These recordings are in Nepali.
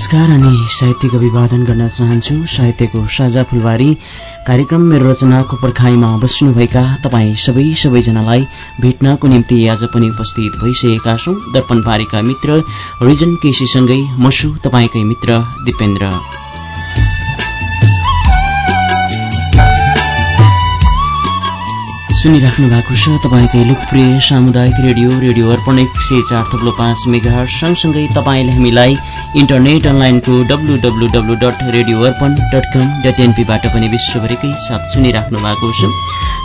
नमस्कार अनि साहित्यको अभिवादन गर्न चाहन्छु साहित्यको साझा फुलबारी कार्यक्रम मेरो रचनाको पर्खाइमा बस्नुभएका तपाईँ सबै सबैजनालाई भेट्नको निम्ति आज पनि उपस्थित भइसकेका छौँ। दर्पण बारीका मित्र रिजन केसीसँगै मसु तपाईँकै मित्र दिपेन्द्र। सुनिराख्नु भएको छ तपाईँकै लोकप्रिय सामुदायिक रेडियो रेडियो अर्पण एक सय चार थप्लो पाँच मेगा सँगसँगै तपाईँले हामीलाई इन्टरनेट अनलाइनको W W W dot radio Arpan dot com dot एनपीबाट पनि विश्वभरिकै साथ सुनिराख्नु भएको छ।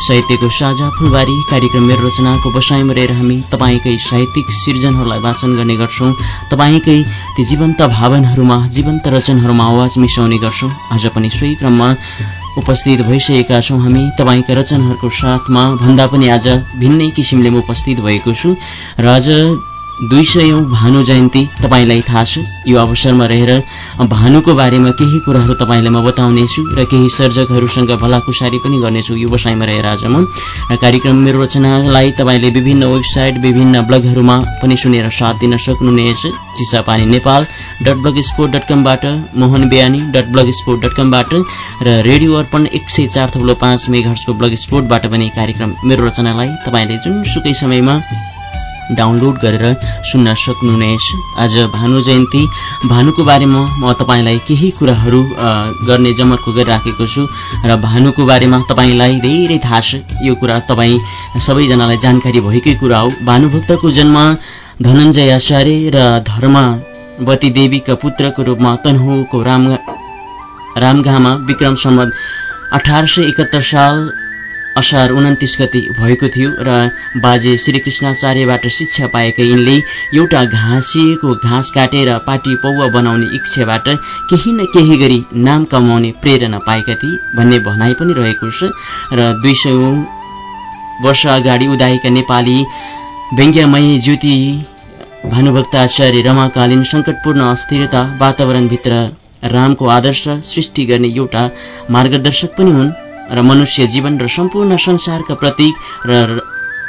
साहित्यको साझा फुलबारी कार्यक्रम मेरो रचनाको बसाइमा रहेर हामी तपाईँकै साहित्यिक सिर्जनहरूलाई वाचन गर्ने गर्छौँ। तपाईँकै ती जीवन्त भावनहरूमा जीवन्त रचनहरूमा आवाज मिसाउने गर्छौँ। आज पनि सोही क्रममा उपस्थित भइसकेका छौँ हामी। तपाईँका रचनाहरूको साथमा भन्दा पनि आज भिन्नै किसिमले म उपस्थित भएको छु। र आज दुई सयौं भानु जयन्ती तपाईँलाई थाहा छ। यो अवसरमा रहेर भानुको बारेमा केही कुराहरू तपाईँलाई म बताउनेछु र केही सर्जकहरूसँग भलाकुसारी पनि गर्नेछु। यो बसाइमा रहेर आज म कार्यक्रम मेरो रचनालाई तपाईँले विभिन्न वेबसाइट विभिन्न ब्लगहरूमा पनि सुनेर साथ दिन सक्नुहुनेछ। Chisapani Nepal dot blog sport dot कमबाट Mohan Bihani dot blog sport dot कमबाट र रेडियो अर्पण एक सय चार थप्लो पाँच मेघर्सको ब्लग स्पोर्टबाट पनि कार्यक्रम मेरो रचनालाई तपाईँले जुनसुकै समयमा डाउनलोड गरेर सुन्न सक्नुहुनेछ। आज भानु जयन्ती। भानुको बारेमा म तपाईँलाई केही कुराहरू गर्ने जमर्को गरिराखेको छु र भानुको बारेमा तपाईँलाई धेरै थाहा छ। यो कुरा तपाईँ सबैजनालाई जानकारी भएकै कुरा हो। भानुभक्तको जन्म धनञ्जय आचार्य र धर्मवती देवीका पुत्रको रूपमा तनहुको राम रामगामा विक्रम सम्बन्ध अठार सय एकात्तर साल असार उन्तिस गति भएको थियो र बाजे श्रीकृष्णाचार्यबाट शिक्षा पाएका यिनले एउटा घाँसिएको घाँस काटेर पाटी पौवा बनाउने इच्छाबाट केही न केही गरी नाम कमाउने प्रेरणा पाएका थिए भन्ने भनाइ पनि रहेको छ र दुई सय वर्ष अगाडि उदाएका नेपाली व्यङ्ग्यमय ज्योति भानुभक्त आचार्य रमाकालीन सङ्कटपूर्ण अस्थिरता वातावरणभित्र रामको आदर्श सृष्टि गर्ने एउटा मार्गदर्शक पनि हुन्। र मनुष्य जीवन र सम्पूर्ण संसारका प्रतीक र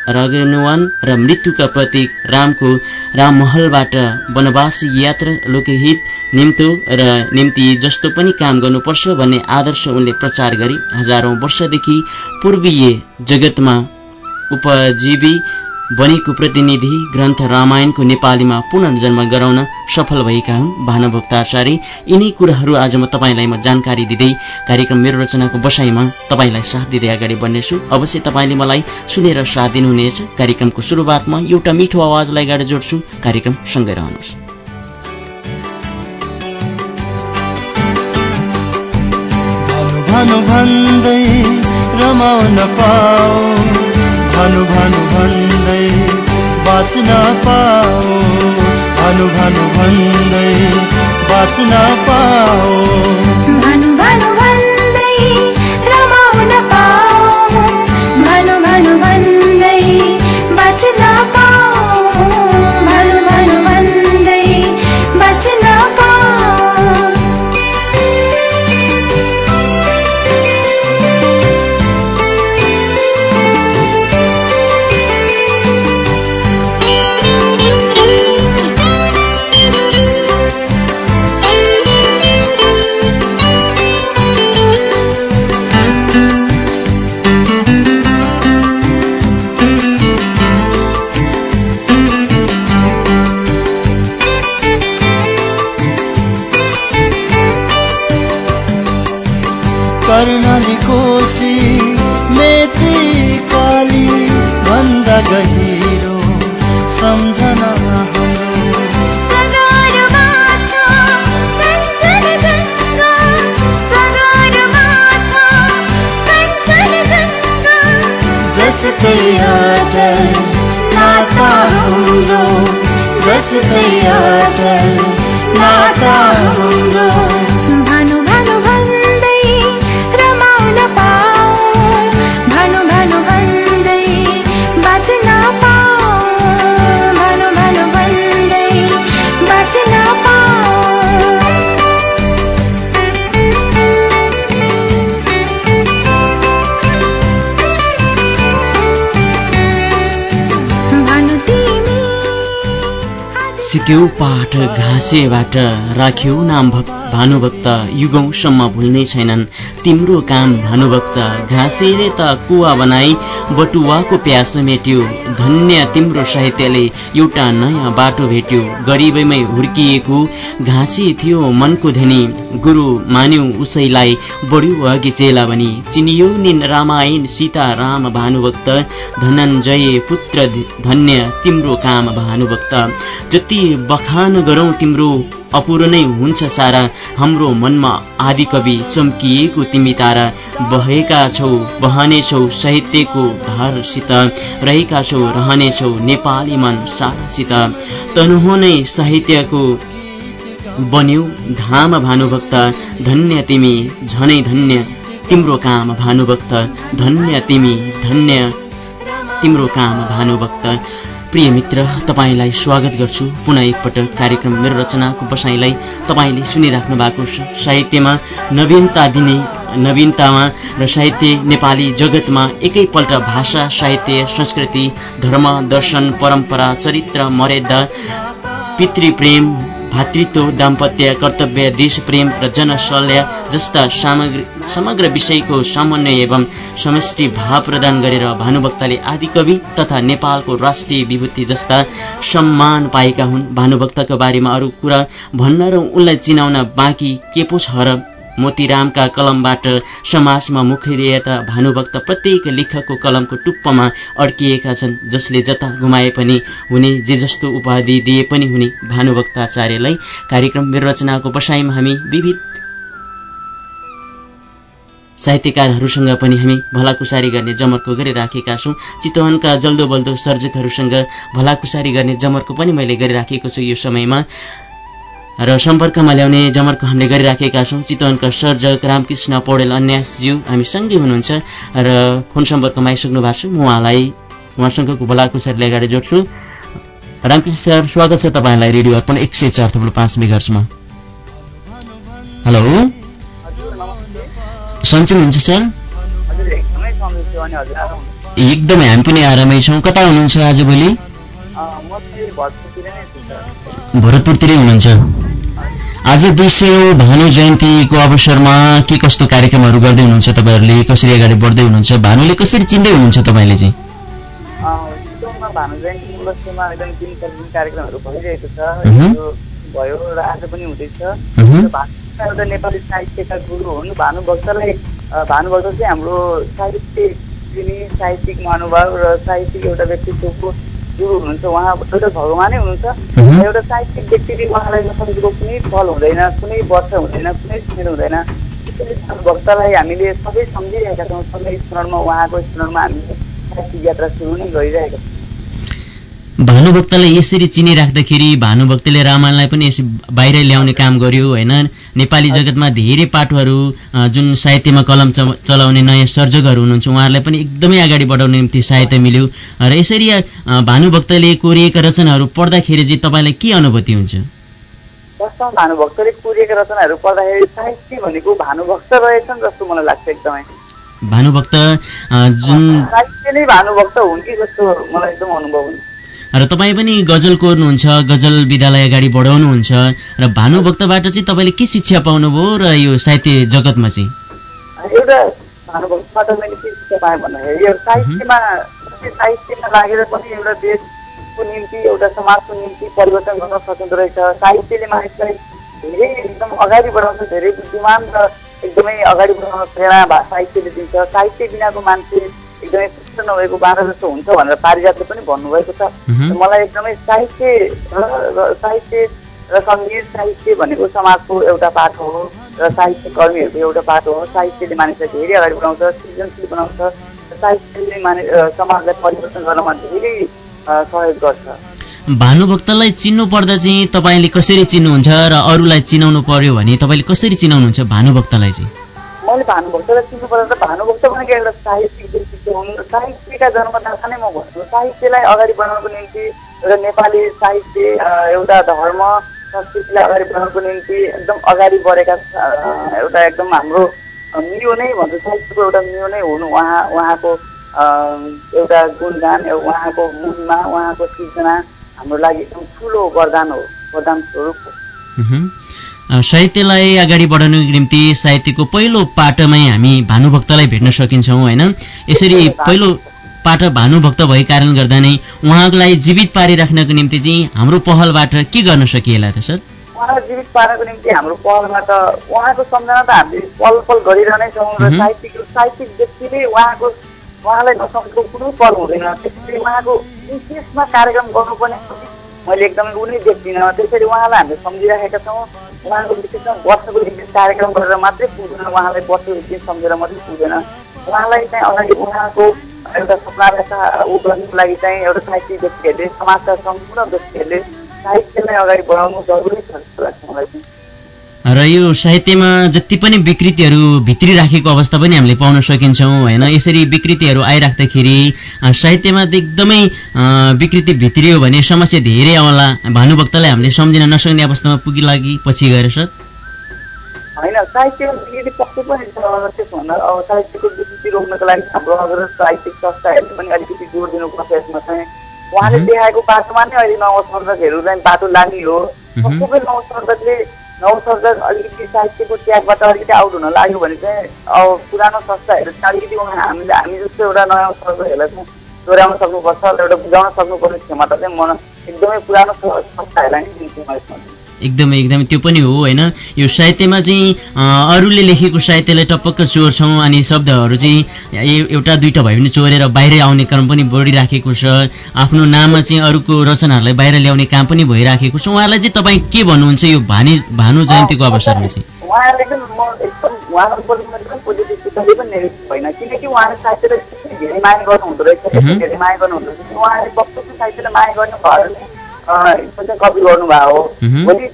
रगनुवन र मृत्युका प्रतीक रामको राममहलबाट वनवास यात्रा लोकहित निम्तो र निम्ति जस्तो पनि काम गर्नुपर्छ भन्ने आदर्श उनले प्रचार गरे हजारौं वर्षदेखि पूर्वीय जगतमा उपजीवी बनेको प्रतिनिधि ग्रन्थ रामायणको नेपालीमा पुनर्जन्म गराउन सफल भएका हुन् भानुभक्त आचार्य यिनै कुराहरू आज म तपाईँलाई म जानकारी दिँदै कार्यक्रम मेरो रचनाको बसाइमा तपाईँलाई साथ दिँदै अगाडि बढ्नेछु अवश्य तपाईँले मलाई सुनेर साथ दिनुहुनेछ कार्यक्रमको सुरुवातमा एउटा मिठो आवाजलाई अगाडि जोड्छु कार्यक्रम सँगै रहनुहोस् भन्दै रमाउन पाऊ भानु भानु भन्दै बाँच्न पाओ भानु भानु भन्दै बाँच्न पाओ भानु भानु सिक्यौ पाठ घाँसेबाट राख्यौ नाम भक्त भानुभक्त युगौँसम्म भुल्ने छैनन्। तिम्रो काम भानुभक्त घाँसेले त कुवा बनाई बटुवाको प्यास मेट्यो। धन्य तिम्रो साहित्यले एउटा नयाँ बाटो भेट्यो। गरिबैमै हुर्किएको घाँसे थियो मनको धनी। गुरु मान्यौ उसैलाई बढ्यो अघि चेला बनी। चिनियो निन रामायण सीता राम भानुभक्त धनञ्जय पुत्र धन्य तिम्रो काम भानुभक्त। जति बखान गरौँ तिम्रो अपुरो नै हुन्छ सारा। हाम्रो मनमा आदिकवि चम्किएको तिमी तारा बहेका छौ बहनेछौ साहित्यको धारसित रहेका छौ रहनेछौ नेपाली मन सारासित। तनुहो नै साहित्यको बन्यौ धाम भानुभक्त धन्य तिमी झनै धन्य तिम्रो काम भानुभक्त धन्य तिमी धन्य तिम्रो काम भानुभक्त। प्रिय मित्र तपाईँलाई स्वागत गर्छु। पुनः एकपटक कार्यक्रम मेरो रचनाको बसाइलाई तपाईँले सुनिराख्नु भएको छ। साहित्यमा नवीनता दिने नवीनतामा र साहित्य नेपाली जगतमा एकैपल्ट भाषा साहित्य संस्कृति धर्म दर्शन परम्परा चरित्र मर्यादा पितृप्रेम भातृत्व दाम्पत्य कर्तव्य देशप्रेम र जनसल्य जस्ता सामग्री समग्र विषयको सामान्य एवं समष्टि भाव प्रदान गरेर भानुभक्तले आदिकवि तथा नेपालको राष्ट्रिय विभूति जस्ता सम्मान पाएका हुन्। भानुभक्तको बारेमा अरू कुरा भन्न र उनलाई चिनाउन बाँकी के पो छ र मोतीरामका कलमबाट समाजमा मुखरिएता भानुभक्त प्रत्येक लेखकको कलमको टुप्पमा अड्किएका छन् जसले जता घुमाए पनि हुने जे जस्तो उपाधि दिए पनि हुने भानुभक्ताचार्यलाई कार्यक्रम मेरो रचनाको बसाइमा हामी विविध साहित्यकारहरूसँग पनि हामी भलाकुसारी गर्ने जमर्को गरिराखेका छौँ। चितवनका जल्दो बल्दो सर्जकहरूसँग भलाकुसारी गर्ने जमर्को पनि मैले गरिराखेको छु यो समयमा। र सम्पर्कमा ल्याउने जमर्को हामीले गरिराखेका छौँ। चितवनका सर्जक रामकृष्ण पौडेल अन्यासज्यू हामी सँगै हुनुहुन्छ र फोन सम्पर्कमा आइसक्नु भएको छु। म उहाँलाई उहाँसँगको भलाकुसारीले अगाडि जोड्छु। रामकृष्ण सर स्वागत छ तपाईँलाई रेडियो अर्पण एक सय चार थप्लो पाँच मेघर्समा हेलो। सन्चै हुनुहुन्छ सर? एकदमै हामी पनि आरामै छौँ। कता हुनुहुन्छ आजभोलि भरतपुरतिरै हुनुहुन्छ। आज दुई सय भानु जयन्तीको अवसरमा के कस्तो कार्यक्रमहरू गर्दै हुनुहुन्छ तपाईँहरूले? कसरी अगाडि बढ्दै हुनुहुन्छ? भानुले कसरी चिन्दै हुनुहुन्छ तपाईँले चाहिँ? भानु जयन्ती एकदम कार्यक्रमहरू भइरहेको छ। भयो र आज पनि हुँदैछ। एउटा नेपाली साहित्यका गुरु हुन् भानुभक्तलाई भानुभक्त चाहिँ हाम्रो साहित्य साहित्यिक महानुभाव र साहित्यिक एउटा व्यक्तित्वको गुरु हुनुहुन्छ उहाँ एउटा भगवानै हुनुहुन्छ। एउटा साहित्यिक व्यक्तिले उहाँलाई नसकेको कुनै फल हुँदैन कुनै वर्ष हुँदैन कुनै क्षण हुँदैन। भक्तलाई हामीले सबै सम्झिरहेका छौँ सबै स्मरणमा उहाँको स्मरणमा हामीले साहित्यिक यात्रा सुरु नै गरिरहेका छौँ। भानुभक्तलाई यसरी चिनिराख्दाखेरि भानुभक्तले रामायणलाई पनि यसरी बाहिर ल्याउने काम गर्यो होइन? नेपाली जगतमा धेरै पाठहरू जुन साहित्यमा कलम चलाउने नयाँ सर्जकहरू हुनुहुन्छ उहाँहरूलाई पनि एकदमै अगाडि बढाउने निम्ति सहायता मिल्यो। र यसरी भानुभक्तले कोरिएका रचनाहरू पढ्दाखेरि चाहिँ तपाईँलाई के अनुभूति हुन्छ? वास्तवमा भानुभक्तले कोरिएका रचनाहरू पढ्दाखेरि साहित्य भनेको भानुभक्त रहेछन् जस्तो मलाई लाग्छ एकदमै। भानुभक्त जुन साहित्य नै भानुभक्त हुन् कि जस्तो मलाई एकदम अनुभव हुन्छ। र तपाईँ पनि गजल कोर्नुहुन्छ गजल विद्यालय अगाडि बढाउनुहुन्छ र भानुभक्तबाट चाहिँ तपाईँले के शिक्षा पाउनुभयो र यो साहित्य जगतमा चाहिँ? एउटा भानुभक्तबाट मैले के शिक्षा पाएँ भन्दाखेरि यो साहित्यमा साहित्यमा लागेर पनि एउटा देशको निम्ति एउटा समाजको निम्ति परिवर्तन गर्न सकिँदो रहेछ। साहित्यले मानिसलाई धेरै एकदम अगाडि बढाउँछ धेरै बुद्धिमान र एकदमै अगाडि बढाउन प्रेरणा साहित्यले दिन्छ। साहित्य बिनाको मान्छे एकदमै पुष्ट नभएको बाँधा जस्तो हुन्छ भनेर पारिजातले पनि भन्नुभएको छ। मलाई एकदमै साहित्य र साहित्य र सङ्गीत साहित्य भनेको समाजको एउटा पाठ हो र साहित्य कर्मीहरूको एउटा पाठ हो। साहित्यले मानिसलाई धेरै अगाडि बढाउँछ सृजनशील बनाउँछ साहित्यले मानिस समाजलाई परिवर्तन गर्नमा धेरै सहयोग गर्छ। भानुभक्तलाई चिन्नु पर्दा चाहिँ तपाईँले कसरी चिन्नुहुन्छ र अरूलाई चिनाउनु पर्यो भने तपाईँले कसरी चिनाउनुहुन्छ भानुभक्तलाई चाहिँ? मैले भानुभक्तलाई चिन्नु पर्दा त भानुभक्त भनेको एउटा साहित्यिक व्यक्तित्व हुन्? साहित्यका जन्मदाता नै म भन्छु। साहित्यलाई अगाडि बढाउनको निम्ति एउटा नेपाली साहित्य एउटा धर्म संस्कृतिलाई अगाडि बढाउनको निम्ति एकदम अगाडि बढेका एउटा एकदम हाम्रो मियो नै भन्छु। साहित्यको एउटा मियो नै हुनु उहाँ उहाँको एउटा गुणगान उहाँको मुनमा उहाँको सृजना हाम्रो लागि एकदम ठुलो वरदान हो। वरदान स्वरूप हो। साहित्यलाई अगाडि बढाउनुको निम्ति साहित्यको पहिलो पाटोमै हामी भानुभक्तलाई भेट्न सकिन्छौँ होइन? यसरी पहिलो पाटो भानुभक्त भएको कारण गर्दा नै उहाँलाई जीवित पारिराख्नको निम्ति चाहिँ हाम्रो पहलबाट के गर्न सकिएला त सर? उहाँलाई जीवित पार्नको निम्ति हाम्रो पहलबाट उहाँको सम्झना त हामीले पल पल गरिरहनै छौँ र। साहित्यिक साहित्यिक व्यक्तिले उहाँको उहाँलाई नसकेको कुनै पल हुँदैन। त्यसरी उहाँको विशेषमा कार्यक्रम गर्नुपर्ने मैले एकदमै उनी देख्दिनँ त्यसरी उहाँलाई हामीले सम्झिराखेका छौँ। उहाँको विशेषमा वर्षको विशेष कार्यक्रम गरेर मात्रै पुग्दैन। उहाँलाई वर्षको दिन सम्झेर मात्रै पुग्दैन। उहाँलाई चाहिँ अगाडि उहाँको एउटा सपनालाई ऊ गर्नुको लागि चाहिँ एउटा साहित्यिक व्यक्तिहरूले समाजका सम्पूर्ण व्यक्तिहरूले साहित्यलाई अगाडि बढाउनु जरुरी छ जस्तो लाग्छ मलाई। चाहिँ र यो साहित्यमा जति पनि विकृतिहरू भित्री राखेको अवस्था पनि हामीले पाउन सकिन्छौँ होइन? यसरी विकृतिहरू आइराख्दाखेरि साहित्यमा त एकदमै विकृति भित्रियो भने समस्या धेरै आउला। भानुभक्तलाई हामीले सम्झिन नसक्ने अवस्थामा पुगिला कि पछि गएर सर। होइन साहित्यको विकृति पक्कै पनि छ त्यसो भन्दा अब साहित्यको विकृति रोक्नको लागि हाम्रो अगर साहित्यिक संस्थाहरूले पनि अलिकति जोड दिनुपर्छ यसमा चाहिँ। उहाँले। देखाएको बाटोमा नै अहिले नवसर्जकहरू चाहिँ बाटो लाग्ने हो। सबै नवसर्जकले नवसर्जक अलिकति साहित्यको ट्यागबाट अलिकति आउट हुन लाग्यो भने चाहिँ अब पुरानो संस्थाहरू चाहिँ अलिकति हामीले हामी जस्तो एउटा नयाँ सर्जकहरूलाई चाहिँ डोर्याउन सक्नुपर्छ एउटा बुझाउन सक्नुपर्ने क्षमता चाहिँ म एकदमै पुरानो संस्थाहरूलाई नै दिन्छु। एकदमै एकदमै त्यो पनि हो होइन? यो साहित्यमा चाहिँ अरूले लेखेको साहित्यलाई टपक्क चोर्छौँ अनि शब्दहरू चाहिँ एउटा दुईवटा भए पनि चोरेर बाहिर आउने क्रम पनि बढिराखेको छ। आफ्नो नाममा चाहिँ अरूको रचनाहरूलाई बाहिर ल्याउने काम पनि भइराखेको छ। उहाँलाई चाहिँ तपाईँ के भन्नुहुन्छ यो भानी भानु जयन्तीको अवसरमा चाहिँ? उहाँले चाहिँ म एकदम उहाँहरूप्रति म एकदम पोजिटिभ कहिले पनि नेगेटिभ होइन किनकि उहाँले साहित्यलाई त्यति धेरै माया गर्नुहुँदो रहेछ। मह्म। त्यति धेरै माया गर्नुहुँदो रहेछ। उहाँले पक्कै पनि साहित्यलाई माया गर्ने भएर चाहिँ कपी गर्नुभएको हो। भोलि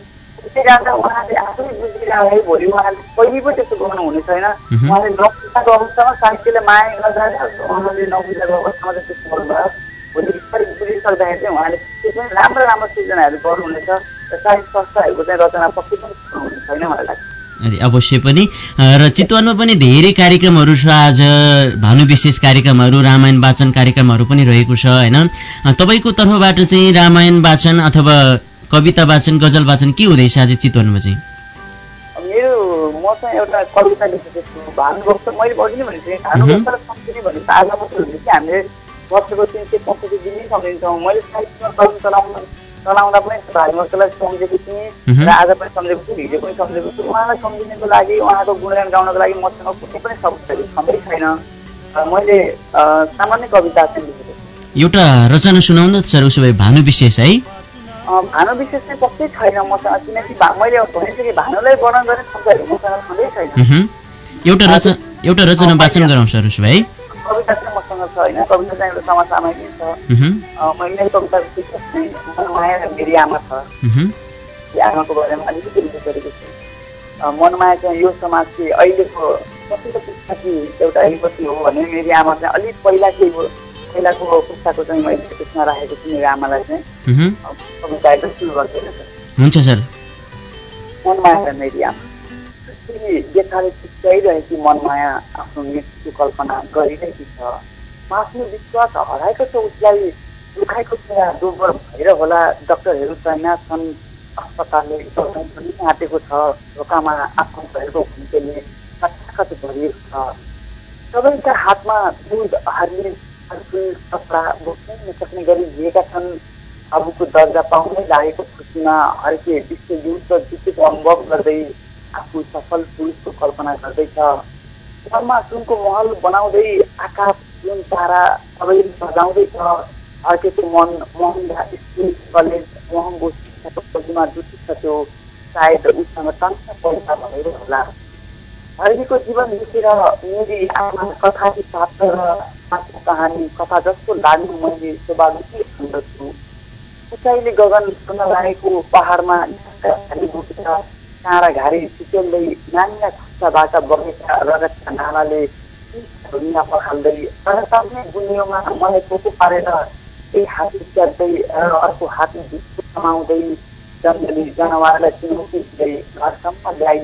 जाँदा उहाँले आफै बुझिरहेको है भोलि उहाँले कहिले पनि त्यस्तो गर्नु हुने छैन। उहाँले नबुझाएको अवस्थामा साहित्यलाई माया गर्दा उहाँले नबुझाएको अवस्थामा चाहिँ त्यस्तो गर्नुभयो। भोलि बिस्तारै बुझिसक्दाखेरि चाहिँ उहाँले त्यो पनि राम्रो राम्रो सृजनाहरू गर्नुहुनेछ। र साहित्य संस्थाहरूको चाहिँ रचना पक्कै पनि हुने छैन मलाई लाग्छ। अवश्य पनि। र चितवनमा पनि धेरै कार्यक्रमहरू छ आज। भानु विशेष कार्यक्रमहरू रामायण वाचन कार्यक्रमहरू पनि रहेको छ होइन? तपाईँको तर्फबाट चाहिँ रामायण वाचन अथवा कविता वाचन गजल वाचन के हुँदैछ आज चितवनमा चाहिँ? मेरो म चाहिँ एउटा कविता भानुभक्त मैले अघि नै भनेको थिएँ। भानुभक्तलाई सम्झिने भनेको आज मात्रै कि हामीले वर्षको तिन सय पैँसठी दिन नै सम्झिन्छौँ मैले साहित्यमा कलम चलाउन चलाउँदा पनि भानुभक्तलाई सम्झेको थिएँ। र आज पनि सम्झेको छु हिजो पनि सम्झेको छु उहाँलाई सम्झिनको लागि उहाँको गुणगान गाउनको लागि मसँग कुनै पनि शब्दहरू छँदै छैन। मैले सामान्य कविता चाहिँ लेखेको एउटा रचना सुनाउनु त सर उसो भए भानु विशेष है। भानु विशेष चाहिँ पक्कै छैन मसँग किनकि मैले भनिसकेँ भानुलाई वर्णन गर्ने शब्दहरू मसँग छँदै छैन। एउटा रचना एउटा रचना वाचन गरौँ सर उसो भए। कविता चाहिँ मसँग छ होइन कविता चाहिँ एउटा समसामयिक नै छ मैले चाहिँ मनमाया र मेरी आमा छ। आमाको बारेमा अलिकति उल्लेख गरेको छु। मनमाया चाहिँ यो समाजको अहिलेको पछिल्लो पुस्ताकी एउटा युवती हो भने मेरी आमा चाहिँ अलिक पहिलाकै हो। पहिलाको पुस्ताको चाहिँ मैले त्यसमा राखेको छु मेरो आमालाई चाहिँ। कविता एकदम सुरु गर्दैन हुन्छ सर। मनमाया र मेरी आमा। त्यसरी देखाले चिच्याइरहेकी मनमाया आफ्नो मृत्युको कल्पना गरिरहेकी छ। आफ्नो विश्वास हराएको छ उसलाई दुखाएको पीडा दुर्बल भएर होला। डक्टरहरू तैनात छन् अस्पतालले पनि आँटेको छ। ढोकामा आफ्नो भएको घुम्टेले कचाकच भरिएको छ। सबैका हातमा दुध फलफुल कपडा बोक्नै नसक्ने गरी दिएका छन्। अबुको दर्जा पाउनै लागेको खुसीमा हर्के विश्वयुद्ध जितेको अनुभव गर्दै आफू सफल पुरुषको कल्पना गर्दैछ। घरमा सुनको महल बनाउँदै आकाश जुन तारा सबै सजाउँदैछ हर्केको मन महँगा स्कुल कलेज महँगो शिक्षाको खोजीमा जुटिछ त्यो सायद उसँग टन्न पैसा भएर होला। हर्केको जीवन लेखेर मेरी आमा कथाकी पात्र र आफ्नो कहानी कथा जस्तो लाग्नु मैले स्वाभाविकै भन्दछु उचाइले गगन छुन लागेको पहाडमा बोकेर काँडा घारी सुकेल्दै नानीका खुट्टाबाट बगेका रगतका नालाले ढुङ्गा पखाल्दै लगातार गुनियोमा मलाई पोको पारेर एक हात र अर्को हातमा समाउँदै जङ्गली जनावरलाई चुनौती दिँदै घरसम्म ल्याइ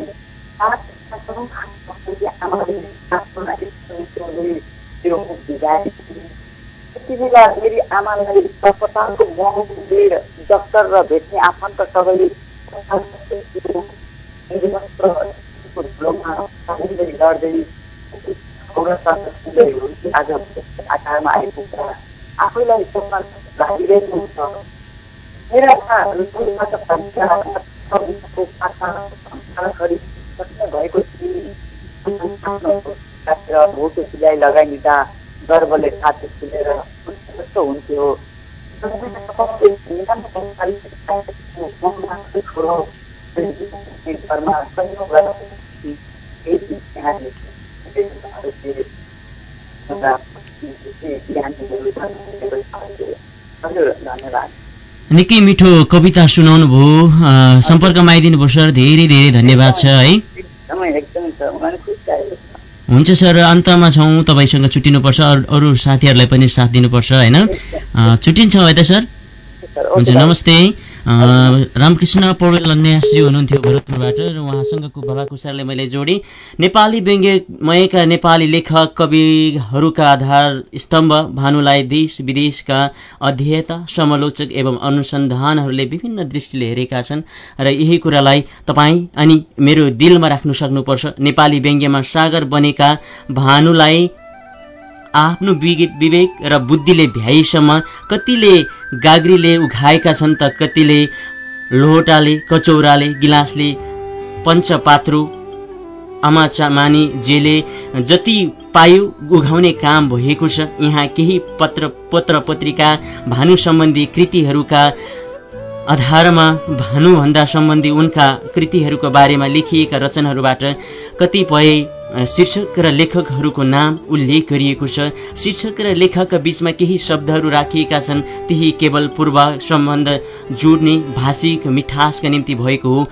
आमाले आफ्नो निचोर्दै त्यो मुख भिजाए त्यति बेला मेरी आमालाई अस्पतालको महँगो डक्टर र भेट्ने आफन्त सबैले लड्दै आज आकारमा आइपुग्दा आफैलाई सम्मान हुन्छ भोटो सिलाइ लगाइदिँदा गर्वले छाती फुलेर कस्तो हुन्थ्यो घरमा हजुर धन्यवाद निकै मिठो कविता सुनाउनु भयो। सम्पर्कमा आइदिनु भयो सर धेरै धेरै धन्यवाद छ है। हुन्छ सर। अन्तमा छौँ। तपाईँसँग छुट्टिनुपर्छ। अरू अरू साथीहरूलाई पनि साथ दिनुपर्छ होइन? छुट्टिन्छौँ है त सर? हुन्छ नमस्ते। रामकृष्ण पौडेल न्यासजी हुनुहुन्थ्यो भरतपुरबाट र उहाँसँगको भलाकुसारले मैले जोडेँ। नेपाली व्यङ्ग्यमयका नेपाली लेखक कविहरूका आधार स्तम्भ भानुलाई देश विदेशका अध्येता समालोचक एवं अनुसन्धानहरूले विभिन्न दृष्टिले हेरेका छन् र यही कुरालाई तपाईँ अनि मेरो दिलमा राख्नु सक्नुपर्छ। नेपाली व्यङ्ग्यमा सागर बनेका भानुलाई आफ्नो विवेक र बुद्धिले भ्याइसम्म कतिले गाग्रीले उघाएका छन् त कतिले लोहोटाले कचौराले गिलासले पञ्चपात्रो आमाचा मानी जेले जति पायो उघाउने काम भएको छ। यहाँ केही पत्र पत्र पत्रिका भानु सम्बन्धी कृतिहरूका आधारमा भानुभन्दा सम्बन्धी उनका कृतिहरूको बारेमा लेखिएका रचनाहरूबाट कतिपय शीर्षक र लेखकहरूको नाम उल्लेख गरिएको छ। शीर्षक र लेखकका बीचमा केही शब्दहरू राखिएका छन्। त्यही केवल पूर्व सम्बन्ध जोड्ने भाषिक मिठासका निम्ति भएको हो।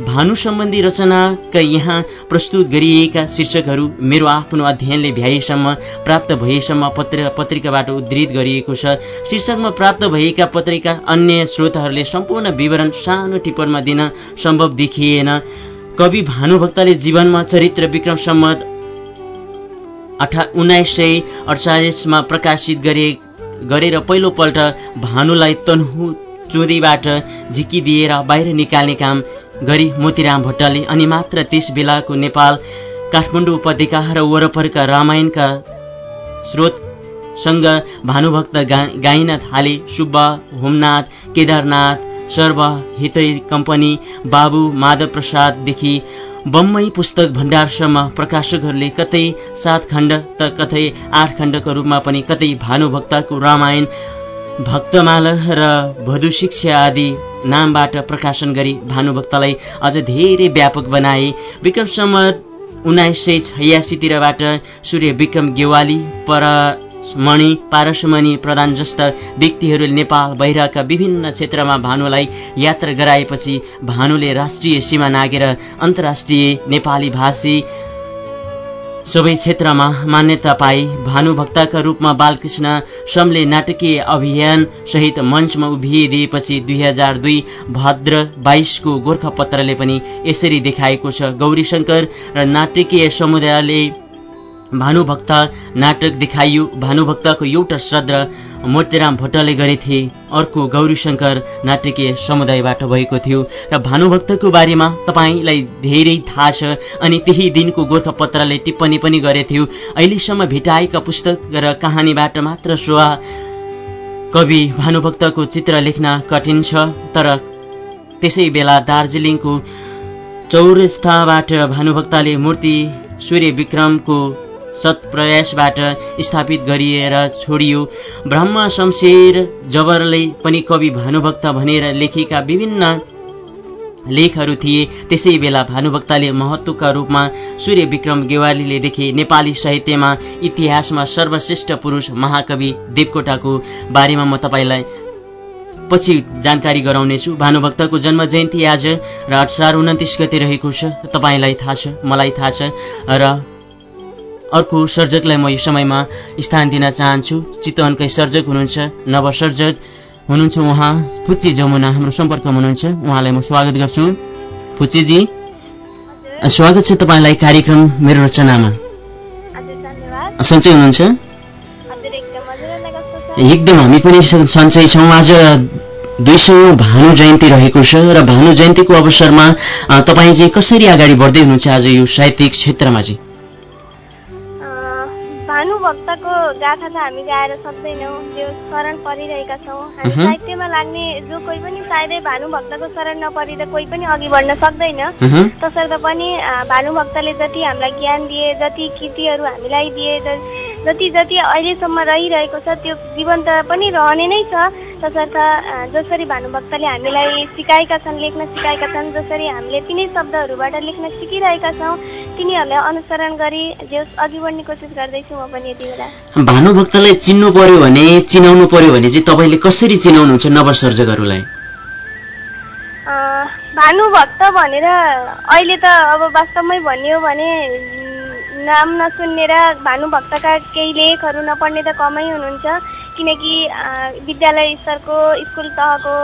भानु सम्बन्धी रचनाका यहाँ प्रस्तुत गरिएका शीर्षकहरू मेरो आफ्नो अध्ययनले भ्याएसम्म प्राप्त भएसम्म पत्र पत्रिकाबाट उद्धृत गरिएको छ। शीर्षकमा प्राप्त भएका पत्रिका अन्य श्रोताहरूले सम्पूर्ण विवरण सानो टिप्पणमा दिन सम्भव देखिएन। कवि भानुभक्तले जीवनमा चरित्र विक्रम सम्मत अठा उन्नाइस सय अडचालिसमा प्रकाशित गरे गरेर पहिलोपल्ट भानुलाई तनहु चुँदीबाट झिकिदिएर बाहिर निकाल्ने काम गरी मोतीराम भट्टले अनि मात्र त्यस बेलाको नेपाल काठमाडौँ उपत्यका र वरपरका रामायणका स्रोतसँग भानुभक्त गा गाइन थाले सुब्बा होमनाथ केदारनाथ सर्व हितै कम्पनी बाबु माधव प्रसाददेखि बम्मई पुस्तक भण्डारसम्म प्रकाशकहरूले कतै सात खण्ड त कतै आठ खण्डको रूपमा पनि कतै भानुभक्तको रामायण भक्तमाला र भदु शिक्षा आदि नामबाट प्रकाशन गरी भानुभक्तलाई अझ धेरै व्यापक बनाए। विक्रम सम्मत उन्नाइस सय छयासीतिरबाट सूर्य विक्रम गेवाली परमणि पारसमणि प्रधान जस्ता व्यक्तिहरूले नेपाल बाहिरका विभिन्न क्षेत्रमा भानुलाई यात्रा गराएपछि भानुले राष्ट्रिय सीमा नागेर अन्तर्राष्ट्रिय नेपाली भाषी सबै क्षेत्रमा मान्यता पाए भानुभक्तका रूपमा बालकृष्ण समले नाटकीय अभियान सहित मञ्चमा उभिदिएपछि दुई हजार दुई भद्र बाइसको गोर्खापत्रले पनि यसरी देखाएको छ। गौरीशङ्कर र नाटकीय समुदायले भानुभक्त नाटक देखाइयो। भानुभक्तको एउटा श्रद्ध मोतीराम भट्टले गरेथे। अर्को गौरीशङ्कर नाटकीय समुदायबाट भएको थियो। र भानुभक्तको बारेमा तपाईँलाई धेरै थाहा छ अनि त्यही दिनको गोर्खापत्रले टिप्पणी पनि गरेथ्यो। अहिलेसम्म भेटाएका पुस्तक र कहानीबाट मात्र स्वा कवि भानुभक्तको चित्र लेख्न कठिन छ तर त्यसै बेला दार्जिलिङको चौरस्ताबाट भानुभक्तले मूर्ति सूर्य विक्रमको सत्प्रयासबाट स्थापित गरिएर छोडियो। ब्रह्म शमशेर जबरले पनि कवि भानुभक्त भनेर लेखेका विभिन्न लेखहरू थिए। त्यसै बेला भानुभक्तले महत्त्वका रूपमा सूर्य विक्रम गेवालीले देखे नेपाली साहित्यमा इतिहासमा सर्वश्रेष्ठ पुरुष महाकवि देवकोटाको बारेमा म तपाईँलाई पछि जानकारी गराउनेछु। भानुभक्तको जन्म जयन्ती आज र अठार उन्तिस गते रहेको छ। तपाईँलाई थाहा छ मलाई थाहा छ। र अर्को सर्जकलाई म यो समयमा स्थान दिन चाहन्छु। चितवनकै सर्जक हुनुहुन्छ नवसर्जक हुनुहुन्छ उहाँ। फुच्ची जमुना हाम्रो सम्पर्कमा हुनुहुन्छ। उहाँलाई म स्वागत गर्छु। फुच्चीजी स्वागत छ तपाईँलाई कार्यक्रम मेरो रचनामा। सन्चै हुनुहुन्छ? एकदम हामी पनि सन्चै छौँ। आज दुई सौ भानु जयन्ती रहेको छ र भानु जयन्तीको अवसरमा तपाईँ चाहिँ कसरी अगाडि बढ्दै हुनुहुन्छ आज यो साहित्यिक क्षेत्रमा चाहिँ? भानुभक्तको गाथा त हामी गाएर सक्दैनौँ। त्यो शरण परिरहेका छौँ। हामी। साहित्यमा लाग्ने जो कोही पनि सायदै भानुभक्तको शरण नपरिँदा कोही पनि अघि बढ्न सक्दैन। तसर्थ पनि भानुभक्तले जति हामीलाई ज्ञान दिए जति कृतिहरू हामीलाई दिए जति जति अहिलेसम्म रहिरहेको छ त्यो जीवन्त पनि रहने नै छ। तसर्थ जसरी भानुभक्तले हामीलाई सिकाएका छन् लेख्न सिकाएका छन् जसरी हामीले तिनै शब्दहरूबाट लेख्न सिकिरहेका छौँ। तिनीहरूलाई अनुसरण गरी जे अघि बढ्ने कोसिस गर्दैछु म पनि यति बेला। भानुभक्तलाई चिन्नु पर्यो भने चिनाउनु पर्यो भने चाहिँ तपाईँले कसरी चिनाउनुहुन्छ नवसर्जकहरूलाई? भानुभक्त भनेर अहिले त अब वास्तवमै भन्ने हो भने नाम नसुन्ने र भानुभक्तका केही लेखहरू नपढ्ने त कमै हुनुहुन्छ। किनकि विद्यालय स्तरको स्कुल तहको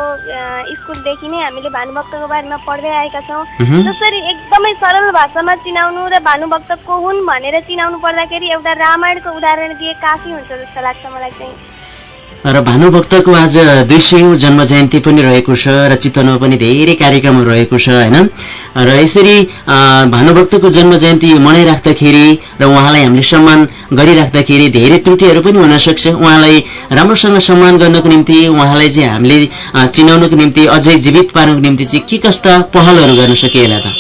स्कुलदेखि नै हामीले भानुभक्तको बारेमा पढ्दै आएका छौँ। जसरी एकदमै सरल भाषामा चिनाउनु र भानुभक्त को हुन् भनेर चिनाउनु पर्दाखेरि एउटा रामायणको उदाहरण दिए काफी हुन्छ जस्तो लाग्छ मलाई चाहिँ र भानुभक्तको आज दुई सय जन्म जयन्ती पनि रहेको छ र चितवनमा पनि धेरै कार्यक्रमहरू रहेको छ होइन? र यसरी भानुभक्तको जन्म जयन्ती मनाइराख्दाखेरि र उहाँलाई हामीले सम्मान गरिराख्दाखेरि धेरै त्रुटिहरू पनि हुन सक्छ उहाँलाई राम्रोसँग सम्मान गर्नको निम्ति उहाँलाई चाहिँ हामीले चिनाउनको निम्ति अझै जीवित पार्नको निम्ति चाहिँ के कस्ता पहलहरू गर्न सकिएला त?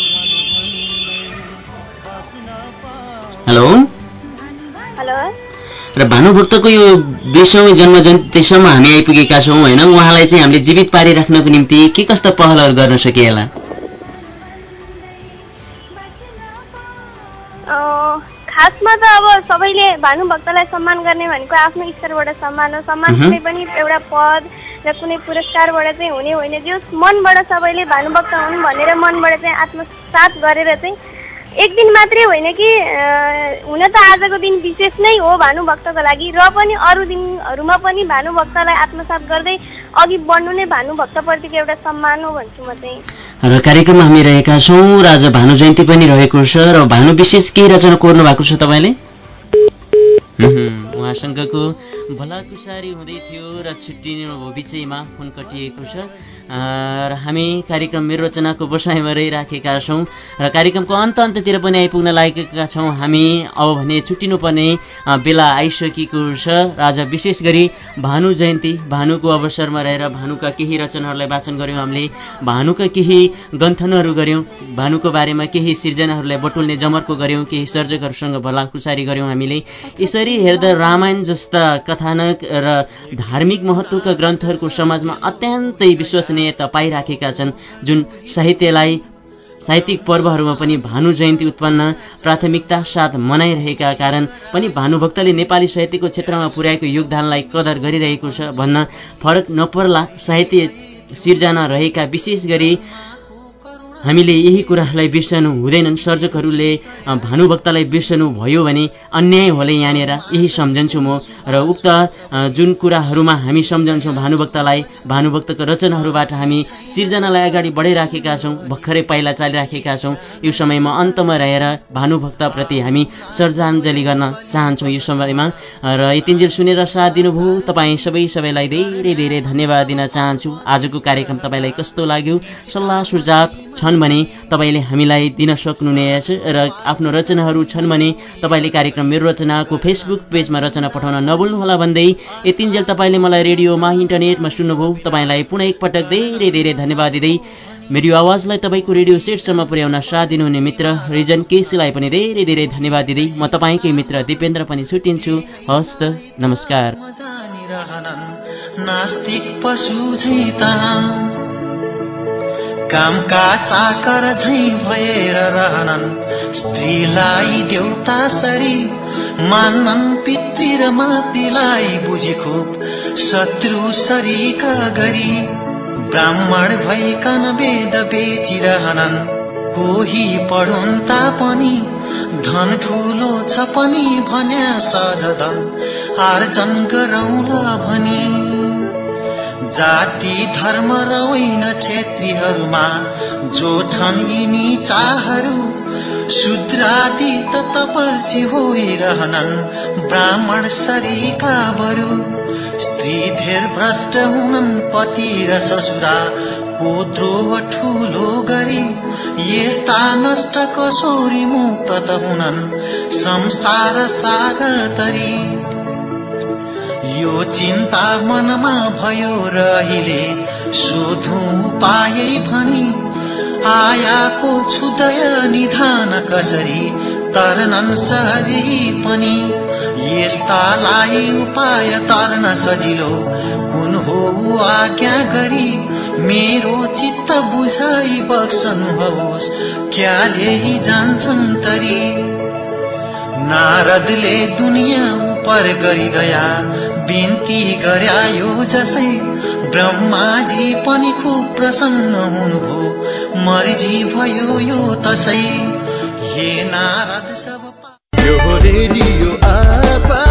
हेलो? र भानुभक्तको यो सय जन्म जयन्तीसम्म हामी आइपुगेका छौँ होइन? उहाँलाई चाहिँ हामीले जीवित पारिराख्नको निम्ति के कस्ता पहलहरू गर्न सकिएला खासमा त अब सबैले भानुभक्तलाई सम्मान गर्ने भनेको आफ्नो स्तरबाट सम्मान हो। सम्मान। कुनै पनि एउटा पद र कुनै पुरस्कारबाट चाहिँ हुने होइन। जो मनबाट सबैले भानुभक्त हुन् भनेर मनबाट चाहिँ आत्मसात गरेर चाहिँ एक दिन मात्रै होइन कि हुन त आजको दिन विशेष नै हो भानुभक्तको लागि। र पनि अरू दिनहरूमा पनि भानुभक्तलाई आत्मसात गर्दै अघि बढ्नु नै भानुभक्तप्रतिको एउटा सम्मान हो भन्छु म चाहिँ। र कार्यक्रममा हामी रहेका छौँ। र आज भानु जयन्ती पनि रहेको छ। र भानु विशेष केही रचना कोर्नु भएको छ तपाईँले? उहाँसँगको भलाकुसारी हुँदै थियो र छुट्टिनु बिचैमा फोन कटिएको छ। र हामी कार्यक्रम मेरो रचनाको बसाइमा रहिराखेका छौँ र कार्यक्रमको अन्त अन्ततिर पनि आइपुग्न लागेका छौँ। हामी अब भने छुट्टिनुपर्ने बेला आइसकेको छ। र आज विशेष गरी भानु जयन्ती भानुको अवसरमा रहेर भानुका केही रचनाहरूलाई वाचन गऱ्यौँ। हामीले भानुका केही गन्थनहरू गऱ्यौँ। भानुको बारेमा केही सिर्जनाहरूलाई बटुल्ने जमर्को गऱ्यौँ। केही सर्जकहरूसँग भलाकुसारी गऱ्यौँ हामीले। यसरी हेर्दा रामायण जस्ता कथानक र धार्मिक महत्त्वका ग्रन्थहरूको समाजमा अत्यन्तै विश्वसनीयता पाइराखेका छन् जुन साहित्यलाई साहित्यिक पर्वहरूमा पनि भानु जयन्ती उत्पन्न प्राथमिकता साथ मनाइरहेका कारण पनि भानुभक्तले नेपाली साहित्यको क्षेत्रमा पुर्याएको योगदानलाई कदर गरिरहेको छ भन्न फरक नपर्ला साहित्य सिर्जना रहेका विशेष गरी हामीले यही कुराहरूलाई बिर्सनु हुँदैनन्। सर्जकहरूले भानुभक्तलाई बिर्सनु भयो भने अन्याय होला यहाँनिर। यही सम्झन्छु म। र उक्त जुन कुराहरूमा हामी सम्झन्छौँ भानुभक्तलाई भानुभक्तको रचनाहरूबाट हामी सिर्जनालाई अगाडि बढाइराखेका छौँ भर्खरै पाइला चालिराखेका छौँ यो समयमा अन्तमा रहेर भानुभक्तप्रति हामी श्रद्धाञ्जली गर्न चाहन्छौँ यो समयमा। र यतिन्जेल सुनेर साथ दिनुभयो। तपाईँ सबै सबैलाई धेरै धेरै धन्यवाद दिन चाहन्छु। आजको कार्यक्रम तपाईँलाई कस्तो लाग्यो? सल्लाह सुझाव छन् भने तपाईँले हामीलाई दिन सक्नुहुनेछ र आफ्नो रचनाहरू छन् भने तपाईँले कार्यक्रम मेरो रचनाको फेसबुक पेजमा रचना पठाउन नभुल्नुहोला भन्दै यतिन्जेल तपाईँले मलाई रेडियोमा इन्टरनेटमा सुन्नुभयो। तपाईँलाई पुनः एकपटक धेरै धेरै धन्यवाद दिँदै मेरो आवाजलाई तपाईँको रेडियो सेटसम्म पुर्याउन साथ दिनुहुने मित्र रिजन केसीलाई पनि धेरै धेरै धन्यवाद दिँदै म तपाईँकै मित्र दिपेन्द्र पनि छुट्टिन्छु। हस् त। नमस्कार कामका चाकर झैँ भएर रहनन्। स्त्रीलाई देउता सरी मान्नन् पितृ र मातिलाई बुझी खुब शत्रु सरीका गरी। ब्राह्मण भइकन वेद बेचिरहनन्। कोही पढुन् तापनि धन ठुलो छ पनि भन्या सजदन। आर्जन गरौँला भनी। जाति धर्म र होइन छेत्रीहरूमा जो छन् यिनी चाहहरू शूद्रादि त तपसी होइरहनन्। ब्राह्मण सरीका बरु स्त्री धेर भ्रष्ट हुनन् पति र ससुरा को द्रोह ठुलो गरी यस्ता नष्ट कसोरी मुक्त त हुनन्। संसार सागर तरी यो चिन्ता मनमा भयो र अहिले सोधु पाए भनी। आयाको छुदय निधान कसरी तर्नन् सहजी पनि। यस्तालाई उपाय तर्न सजिलो कुन हो आज्ञा गरी? मेरो चित्त बुझाइ बक्सनुहोस् क्याले जान्छन् तरी। नारदले दुनियाँ उपर गरी दया बिन्ती गर्यायो जसै ब्रह्माजी पनि खुब प्रसन्न हुनुभयो। मर्जी भयो यो तसै। हे नारद सब रेडियो आपा